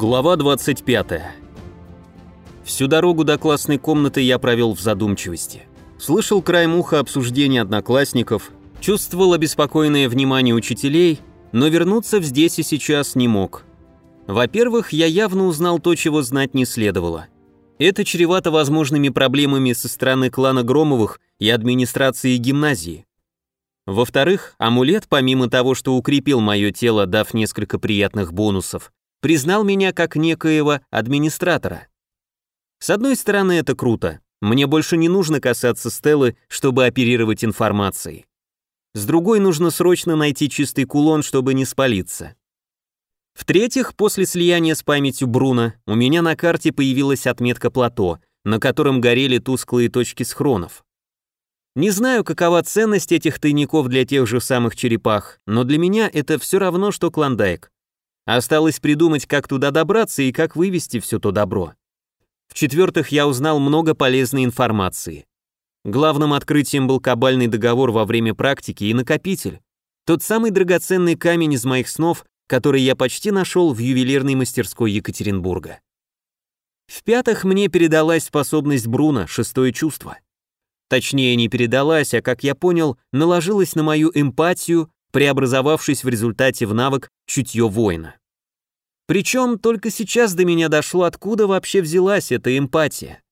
Глава 25. Всю дорогу до классной комнаты я провел в задумчивости. Слышал краем уха обсуждения одноклассников, чувствовал обеспокоенное внимание учителей, но вернуться в здесь и сейчас не мог. Во-первых, я явно узнал то, чего знать не следовало. Это чревато возможными проблемами со стороны клана Громовых и администрации гимназии. Во-вторых, амулет, помимо того, что укрепил мое тело, дав несколько приятных бонусов, признал меня как некоего администратора. С одной стороны, это круто. Мне больше не нужно касаться Стеллы, чтобы оперировать информацией. С другой, нужно срочно найти чистый кулон, чтобы не спалиться. В-третьих, после слияния с памятью Бруно, у меня на карте появилась отметка плато, на котором горели тусклые точки схронов. Не знаю, какова ценность этих тайников для тех же самых черепах, но для меня это все равно, что клондайк. Осталось придумать, как туда добраться и как вывести все то добро. В-четвертых, я узнал много полезной информации. Главным открытием был кабальный договор во время практики и накопитель. Тот самый драгоценный камень из моих снов, который я почти нашел в ювелирной мастерской Екатеринбурга. В-пятых, мне передалась способность Бруна, шестое чувство. Точнее, не передалась, а, как я понял, наложилась на мою эмпатию, преобразовавшись в результате в навык чутье воина. Причем только сейчас до меня дошло, откуда вообще взялась эта эмпатия.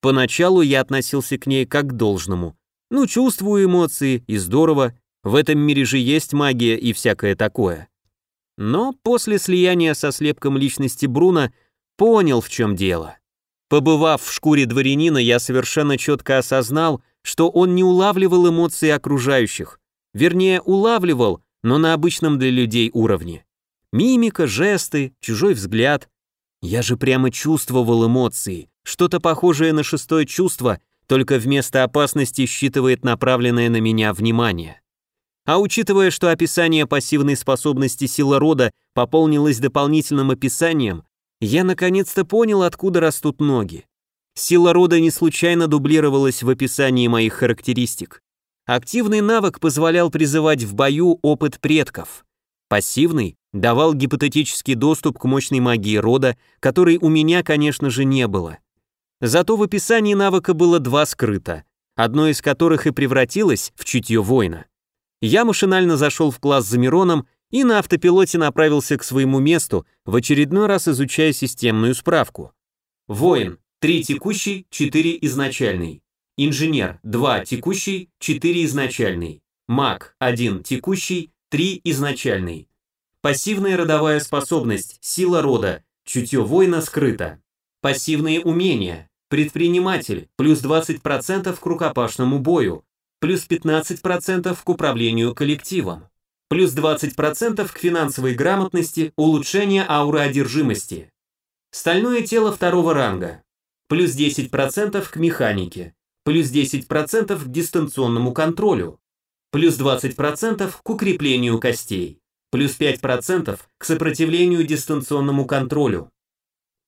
Поначалу я относился к ней как к должному. Ну, чувствую эмоции, и здорово, в этом мире же есть магия и всякое такое. Но после слияния со слепком личности Бруна понял, в чем дело. Побывав в шкуре дворянина, я совершенно четко осознал, что он не улавливал эмоции окружающих. Вернее, улавливал, но на обычном для людей уровне. Мимика, жесты, чужой взгляд. Я же прямо чувствовал эмоции, что-то похожее на шестое чувство, только вместо опасности считывает направленное на меня внимание. А учитывая, что описание пассивной способности силы рода пополнилось дополнительным описанием, я наконец-то понял, откуда растут ноги. Сила рода не случайно дублировалась в описании моих характеристик. Активный навык позволял призывать в бою опыт предков. Пассивный давал гипотетический доступ к мощной магии рода, которой у меня, конечно же, не было. Зато в описании навыка было два скрыто, одно из которых и превратилось в чутье воина. Я машинально зашел в класс за Мироном и на автопилоте направился к своему месту, в очередной раз изучая системную справку. Воин, 3 текущий, 4 изначальный. Инженер, 2 текущий, 4 изначальный. Маг, 1 текущий, 3 изначальный. Пассивная родовая способность, сила рода, чутье воина скрыто. Пассивные умения, предприниматель, плюс 20% к рукопашному бою, плюс 15% к управлению коллективом, плюс 20% к финансовой грамотности, улучшение ауры одержимости. Стальное тело второго ранга, плюс 10% к механике, плюс 10% к дистанционному контролю, плюс 20% к укреплению костей плюс 5% к сопротивлению дистанционному контролю.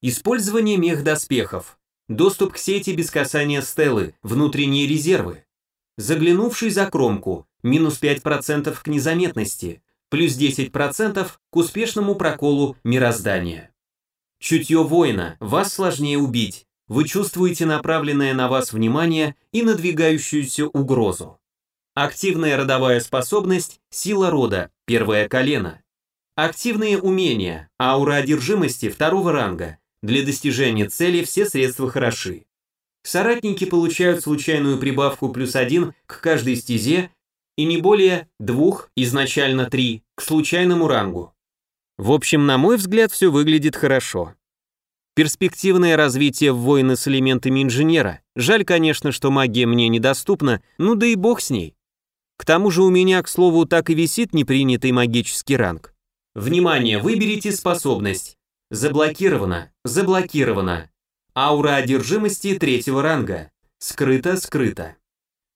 Использование мехдоспехов, доступ к сети без касания стелы, внутренние резервы. Заглянувший за кромку, минус 5% к незаметности, плюс 10% к успешному проколу мироздания. Чутье воина, вас сложнее убить, вы чувствуете направленное на вас внимание и надвигающуюся угрозу. Активная родовая способность – сила рода, первое колено. Активные умения, аура одержимости второго ранга. Для достижения цели все средства хороши. Соратники получают случайную прибавку плюс один к каждой стезе и не более двух, изначально три, к случайному рангу. В общем, на мой взгляд, все выглядит хорошо. Перспективное развитие в воины с элементами инженера. Жаль, конечно, что магия мне недоступна, ну да и бог с ней. К тому же у меня, к слову, так и висит непринятый магический ранг. Внимание, выберите способность. Заблокировано, заблокировано. Аура одержимости третьего ранга. Скрыто, скрыто.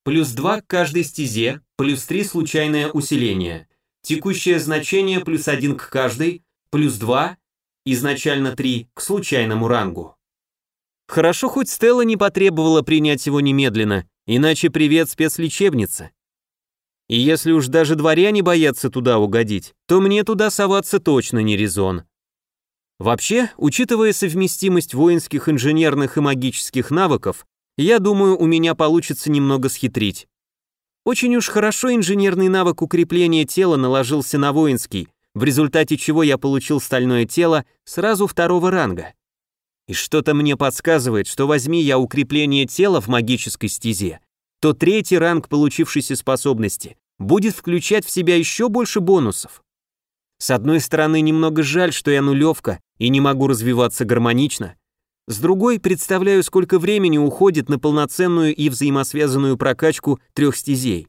Плюс 2 к каждой стезе, плюс 3 случайное усиление. Текущее значение плюс 1 к каждой, плюс 2, изначально 3, к случайному рангу. Хорошо, хоть Стелла не потребовала принять его немедленно, иначе привет спецлечебница. И если уж даже дворяне боятся туда угодить, то мне туда соваться точно не резон. Вообще, учитывая совместимость воинских, инженерных и магических навыков, я думаю, у меня получится немного схитрить. Очень уж хорошо инженерный навык укрепления тела наложился на воинский, в результате чего я получил стальное тело сразу второго ранга. И что-то мне подсказывает, что возьми я укрепление тела в магической стезе, то третий ранг получившейся способности будет включать в себя еще больше бонусов. С одной стороны, немного жаль, что я нулевка и не могу развиваться гармонично. С другой, представляю, сколько времени уходит на полноценную и взаимосвязанную прокачку трех стезей.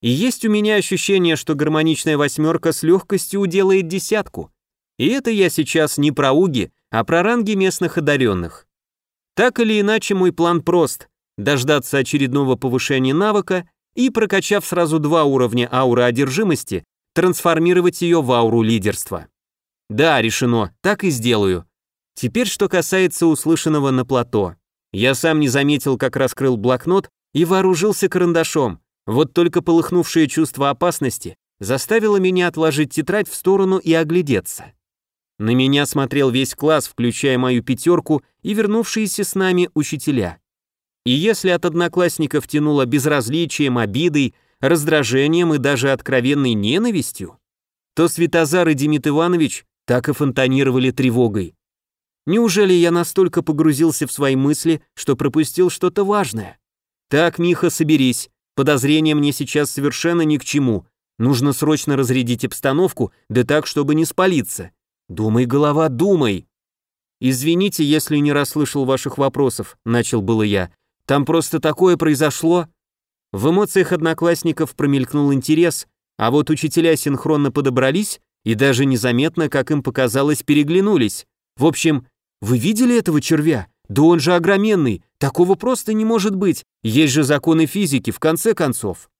И есть у меня ощущение, что гармоничная восьмерка с легкостью уделает десятку. И это я сейчас не про уги, а про ранги местных одаренных. Так или иначе, мой план прост – дождаться очередного повышения навыка и, прокачав сразу два уровня ауры одержимости, трансформировать ее в ауру лидерства. Да, решено, так и сделаю. Теперь, что касается услышанного на плато. Я сам не заметил, как раскрыл блокнот и вооружился карандашом. Вот только полыхнувшее чувство опасности заставило меня отложить тетрадь в сторону и оглядеться. На меня смотрел весь класс, включая мою пятерку и вернувшиеся с нами учителя. И если от одноклассников тянуло безразличием, обидой, раздражением и даже откровенной ненавистью, то Светозар и Демид Иванович так и фонтанировали тревогой. Неужели я настолько погрузился в свои мысли, что пропустил что-то важное? Так, Миха, соберись. Подозрения мне сейчас совершенно ни к чему. Нужно срочно разрядить обстановку, да так, чтобы не спалиться. Думай, голова, думай. Извините, если не расслышал ваших вопросов, начал было я. Там просто такое произошло. В эмоциях одноклассников промелькнул интерес, а вот учителя синхронно подобрались и даже незаметно, как им показалось, переглянулись. В общем, вы видели этого червя? Да он же огроменный, такого просто не может быть. Есть же законы физики, в конце концов.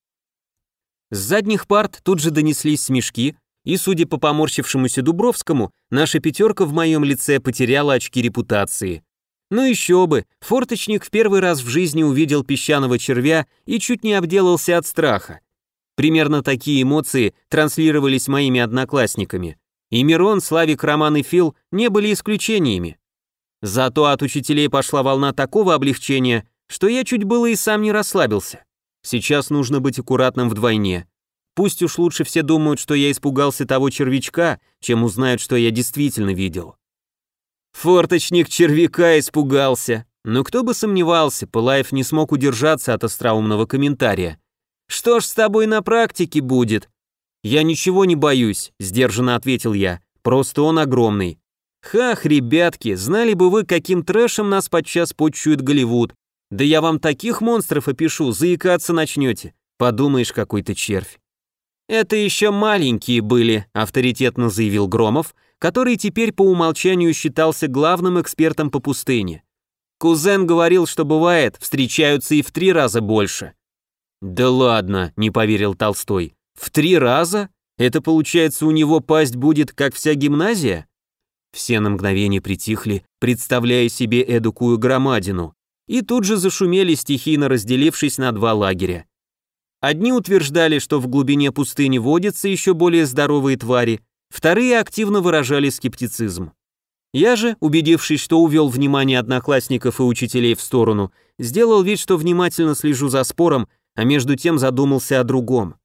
С задних парт тут же донеслись смешки, и, судя по поморщившемуся Дубровскому, наша пятерка в моем лице потеряла очки репутации. Ну еще бы, форточник в первый раз в жизни увидел песчаного червя и чуть не обделался от страха. Примерно такие эмоции транслировались моими одноклассниками. И Мирон, Славик, Роман и Фил не были исключениями. Зато от учителей пошла волна такого облегчения, что я чуть было и сам не расслабился. Сейчас нужно быть аккуратным вдвойне. Пусть уж лучше все думают, что я испугался того червячка, чем узнают, что я действительно видел. Форточник червяка испугался. Но кто бы сомневался, Пылаев не смог удержаться от остроумного комментария. «Что ж с тобой на практике будет?» «Я ничего не боюсь», — сдержанно ответил я. «Просто он огромный». «Хах, ребятки, знали бы вы, каким трэшем нас подчас почует Голливуд. Да я вам таких монстров опишу, заикаться начнете. Подумаешь, какой-то червь». «Это еще маленькие были», — авторитетно заявил Громов, который теперь по умолчанию считался главным экспертом по пустыне. Кузен говорил, что бывает, встречаются и в три раза больше. «Да ладно», — не поверил Толстой. «В три раза? Это получается у него пасть будет, как вся гимназия?» Все на мгновение притихли, представляя себе эдакую громадину, и тут же зашумели, стихийно разделившись на два лагеря. Одни утверждали, что в глубине пустыни водятся еще более здоровые твари, Вторые активно выражали скептицизм. Я же, убедившись, что увел внимание одноклассников и учителей в сторону, сделал вид, что внимательно слежу за спором, а между тем задумался о другом.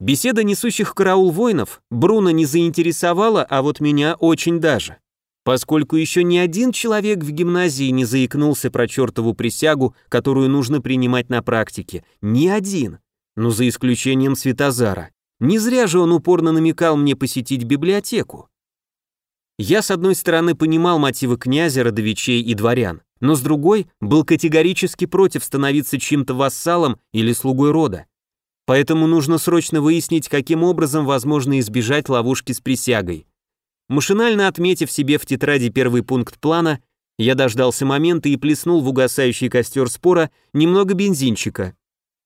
Беседа несущих караул воинов Бруно не заинтересовала, а вот меня очень даже. Поскольку еще ни один человек в гимназии не заикнулся про чертову присягу, которую нужно принимать на практике. Ни один. Ну, за исключением Светозара. Не зря же он упорно намекал мне посетить библиотеку. Я, с одной стороны, понимал мотивы князя, родовичей и дворян, но с другой был категорически против становиться чьим-то вассалом или слугой рода. Поэтому нужно срочно выяснить, каким образом возможно избежать ловушки с присягой. Машинально отметив себе в тетради первый пункт плана, я дождался момента и плеснул в угасающий костер спора немного бензинчика.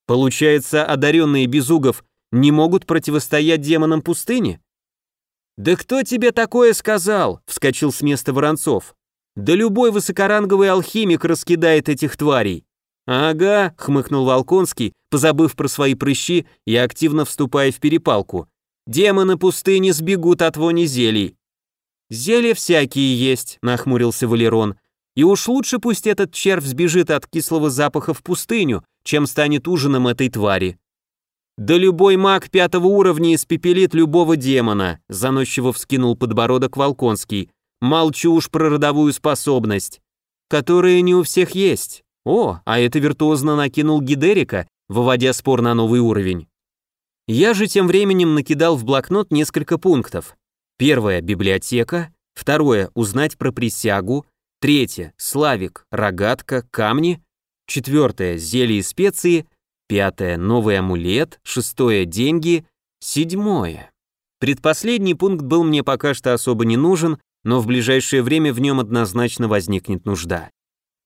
Получается, одаренные Безугов не могут противостоять демонам пустыни? «Да кто тебе такое сказал?» — вскочил с места Воронцов. «Да любой высокоранговый алхимик раскидает этих тварей». «Ага», — хмыкнул Волконский, позабыв про свои прыщи и активно вступая в перепалку. «Демоны пустыни сбегут от вони зелий». Зелья всякие есть, нахмурился Валерон. И уж лучше пусть этот червь сбежит от кислого запаха в пустыню, чем станет ужином этой твари. Да любой маг пятого уровня испепелит любого демона, заносчиво вскинул подбородок Волконский. Молчу уж про родовую способность, которая не у всех есть. О, а это виртуозно накинул Гидерика, выводя спор на новый уровень. Я же тем временем накидал в блокнот несколько пунктов. Первое – библиотека. Второе – узнать про присягу. Третье – славик, рогатка, камни. Четвертое – зелье и специи. Пятое – новый амулет. Шестое – деньги. Седьмое. Предпоследний пункт был мне пока что особо не нужен, но в ближайшее время в нем однозначно возникнет нужда.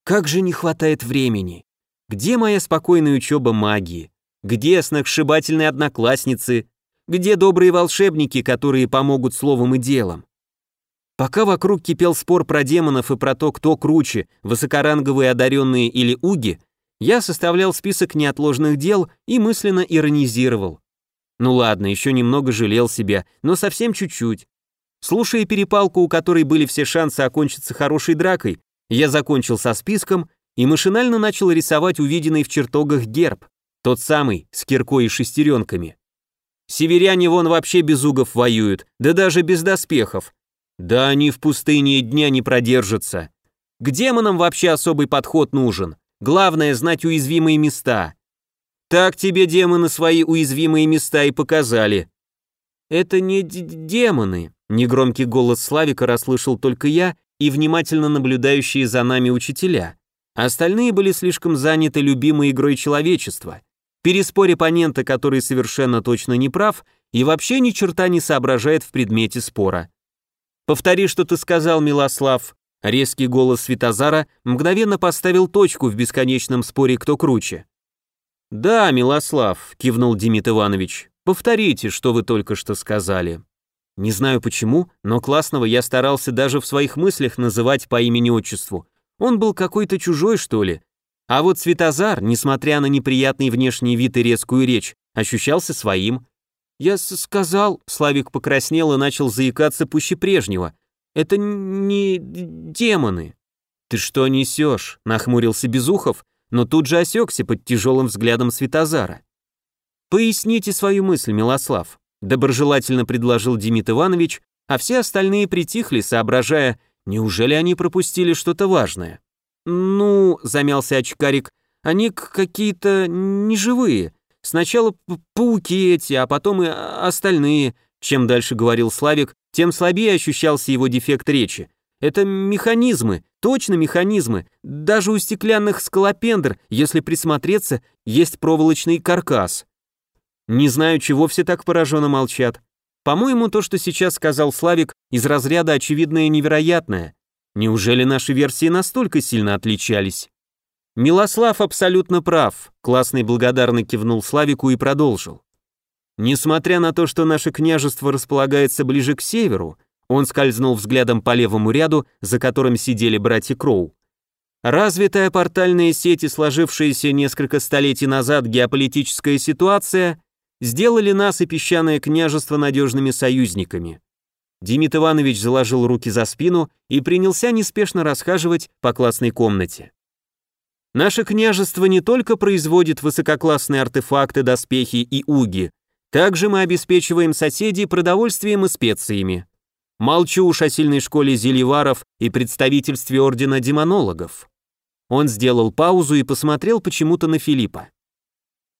Как же не хватает времени! Где моя спокойная учеба магии? Где сногсшибательные одноклассницы? Где добрые волшебники, которые помогут словом и делом? Пока вокруг кипел спор про демонов и про то, кто круче, высокоранговые одаренные или уги, я составлял список неотложных дел и мысленно иронизировал. Ну ладно, еще немного жалел себя, но совсем чуть-чуть. Слушая перепалку, у которой были все шансы окончиться хорошей дракой, я закончил со списком и машинально начал рисовать увиденный в чертогах герб, тот самый, с киркой и шестеренками. Северяне вон вообще без угов воюют, да даже без доспехов. Да они в пустыне дня не продержатся. К демонам вообще особый подход нужен. Главное знать уязвимые места. Так тебе демоны свои уязвимые места и показали. Это не демоны, Негромкий голос Славика расслышал только я и внимательно наблюдающие за нами учителя. Остальные были слишком заняты любимой игрой человечества. Переспорь оппонента, который совершенно точно не прав и вообще ни черта не соображает в предмете спора. «Повтори, что ты сказал, Милослав». Резкий голос Светозара мгновенно поставил точку в бесконечном споре, кто круче. «Да, Милослав», — кивнул Демид Иванович, — «повторите, что вы только что сказали». Не знаю почему, но классного я старался даже в своих мыслях называть по имени-отчеству. Он был какой-то чужой, что ли. А вот Светозар, несмотря на неприятный внешний вид и резкую речь, ощущался своим. «Я сказал...» — Славик покраснел и начал заикаться пуще прежнего. «Это не демоны». «Ты что несешь?» — нахмурился Безухов, но тут же осекся под тяжелым взглядом Светозара. «Поясните свою мысль, Милослав», доброжелательно предложил Демид Иванович, а все остальные притихли, соображая, неужели они пропустили что-то важное. «Ну», — замялся очкарик, — «они какие-то неживые. Сначала пауки эти, а потом и остальные». Чем дальше говорил Славик, тем слабее ощущался его дефект речи. Это механизмы, точно механизмы. Даже у стеклянных скалопендр, если присмотреться, есть проволочный каркас. Не знаю, чего все так пораженно молчат. По-моему, то, что сейчас сказал Славик, из разряда очевидное невероятное. Неужели наши версии настолько сильно отличались? Милослав абсолютно прав, классный благодарно кивнул Славику и продолжил. Несмотря на то, что наше княжество располагается ближе к северу, он скользнул взглядом по левому ряду, за которым сидели братья Кроу. Развитая портальная сеть и сложившаяся несколько столетий назад геополитическая ситуация сделали нас и песчаное княжество надежными союзниками. Демид Иванович заложил руки за спину и принялся неспешно расхаживать по классной комнате. Наше княжество не только производит высококлассные артефакты, доспехи и уги, также мы обеспечиваем соседей продовольствием и специями. Молчу уж о сильной школе зельеваров и представительстве ордена демонологов. Он сделал паузу и посмотрел почему-то на Филиппа.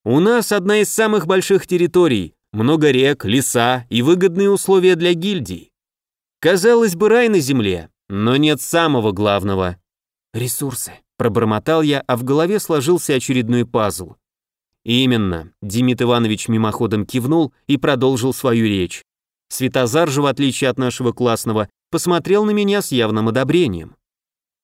У нас одна из самых больших территорий, много рек, леса и выгодные условия для гильдий. Казалось бы, рай на земле, но нет самого главного. Ресурсы, пробормотал я, а в голове сложился очередной пазл. Именно, Демид Иванович мимоходом кивнул и продолжил свою речь. Светозар же, в отличие от нашего классного, посмотрел на меня с явным одобрением.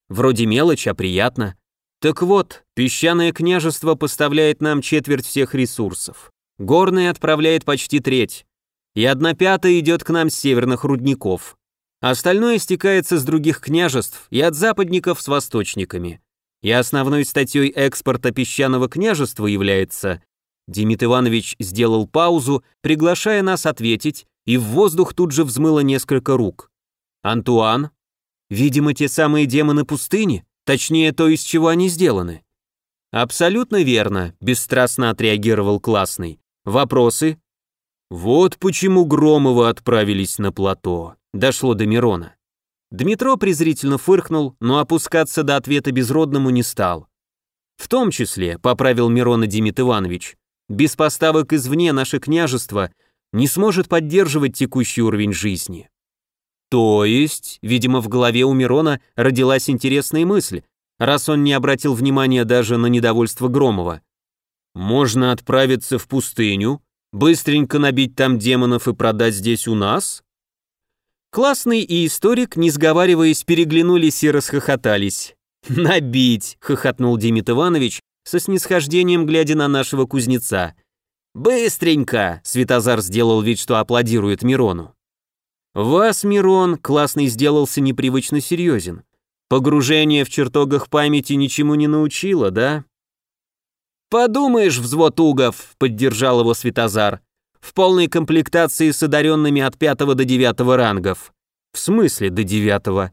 Вроде мелочь, а приятно. Так вот, песчаное княжество поставляет нам четверть всех ресурсов. Горное отправляет почти треть. И одна пятая идет к нам с северных рудников. Остальное стекается с других княжеств и от западников с восточниками. И основной статьей экспорта песчаного княжества является... Демид Иванович сделал паузу, приглашая нас ответить, и в воздух тут же взмыло несколько рук. Антуан? Видимо, те самые демоны пустыни, точнее, то, из чего они сделаны. Абсолютно верно, бесстрастно отреагировал классный. Вопросы? Вот почему Громовы отправились на плато. Дошло до Мирона. Дмитро презрительно фыркнул, но опускаться до ответа безродному не стал. В том числе, поправил Мирона Демид Иванович, без поставок извне наше княжество не сможет поддерживать текущий уровень жизни. То есть, видимо, в голове у Мирона родилась интересная мысль, раз он не обратил внимания даже на недовольство Громова. Можно отправиться в пустыню, быстренько набить там демонов и продать здесь у нас? Классный и историк, не сговариваясь, переглянулись и расхохотались. «Набить!» — хохотнул Демид Иванович, со снисхождением глядя на нашего кузнеца. «Быстренько!» — Светозар сделал вид, что аплодирует Мирону. «Вас, Мирон, классный сделался непривычно серьезен. Погружение в чертогах памяти ничему не научило, да?» «Подумаешь, взвод угов!» — поддержал его Светозар в полной комплектации с одаренными от пятого до девятого рангов. В смысле до девятого?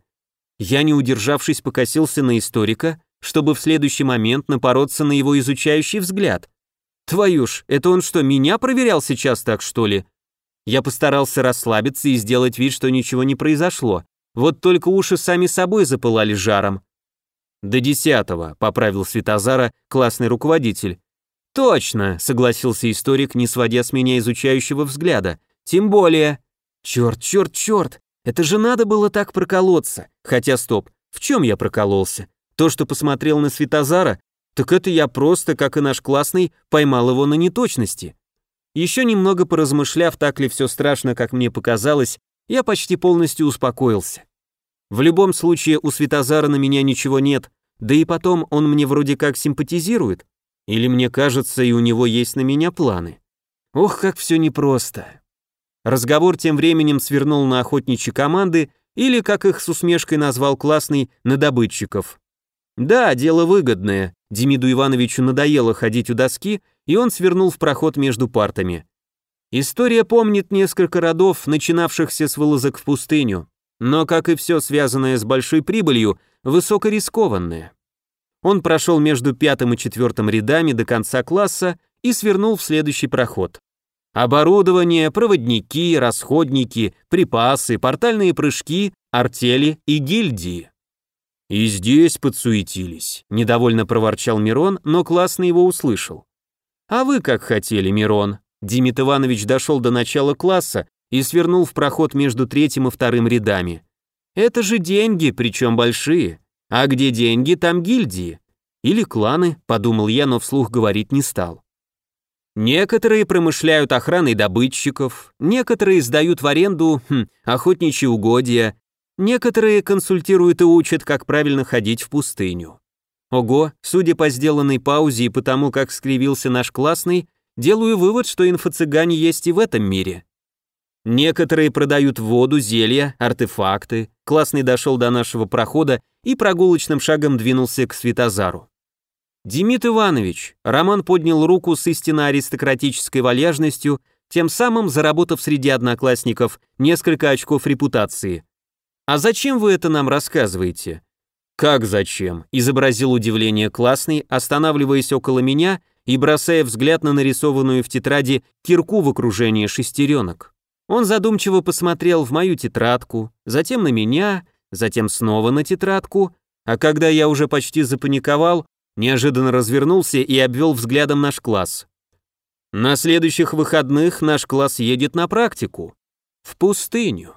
Я, не удержавшись, покосился на историка, чтобы в следующий момент напороться на его изучающий взгляд. Твою ж, это он что, меня проверял сейчас так, что ли? Я постарался расслабиться и сделать вид, что ничего не произошло. Вот только уши сами собой запылали жаром. «До десятого», — поправил Светозара классный руководитель. «Точно», — согласился историк, не сводя с меня изучающего взгляда. «Тем более...» «Черт, черт, черт! Это же надо было так проколоться! Хотя, стоп, в чем я прокололся? То, что посмотрел на Светозара? Так это я просто, как и наш классный, поймал его на неточности». Еще немного поразмышляв, так ли все страшно, как мне показалось, я почти полностью успокоился. В любом случае, у Светозара на меня ничего нет, да и потом он мне вроде как симпатизирует, или мне кажется, и у него есть на меня планы? Ох, как все непросто. Разговор тем временем свернул на охотничьи команды, или, как их с усмешкой назвал классный, на добытчиков. Да, дело выгодное. Демиду Ивановичу надоело ходить у доски, и он свернул в проход между партами. История помнит несколько родов, начинавшихся с вылазок в пустыню, но, как и все связанное с большой прибылью, высокорискованное. Он прошел между пятым и четвертым рядами до конца класса и свернул в следующий проход. Оборудование, проводники, расходники, припасы, портальные прыжки, артели и гильдии. «И здесь подсуетились», — недовольно проворчал Мирон, но классно его услышал. «А вы как хотели, Мирон?» Димит Иванович дошел до начала класса и свернул в проход между третьим и вторым рядами. «Это же деньги, причем большие. А где деньги, там гильдии. Или кланы, подумал я, но вслух говорить не стал. Некоторые промышляют охраной добытчиков, некоторые сдают в аренду хм, охотничьи угодья, некоторые консультируют и учат, как правильно ходить в пустыню. Ого, судя по сделанной паузе и по тому, как скривился наш классный, делаю вывод, что инфо-цыгане есть и в этом мире. Некоторые продают воду, зелья, артефакты. Классный дошел до нашего прохода и прогулочным шагом двинулся к Светозару. «Демид Иванович», Роман поднял руку с истинно аристократической вальяжностью, тем самым заработав среди одноклассников несколько очков репутации. «А зачем вы это нам рассказываете?» «Как зачем?» – изобразил удивление классный, останавливаясь около меня и бросая взгляд на нарисованную в тетради кирку в окружении шестеренок. Он задумчиво посмотрел в мою тетрадку, затем на меня, затем снова на тетрадку, а когда я уже почти запаниковал, неожиданно развернулся и обвел взглядом наш класс. На следующих выходных наш класс едет на практику. В пустыню.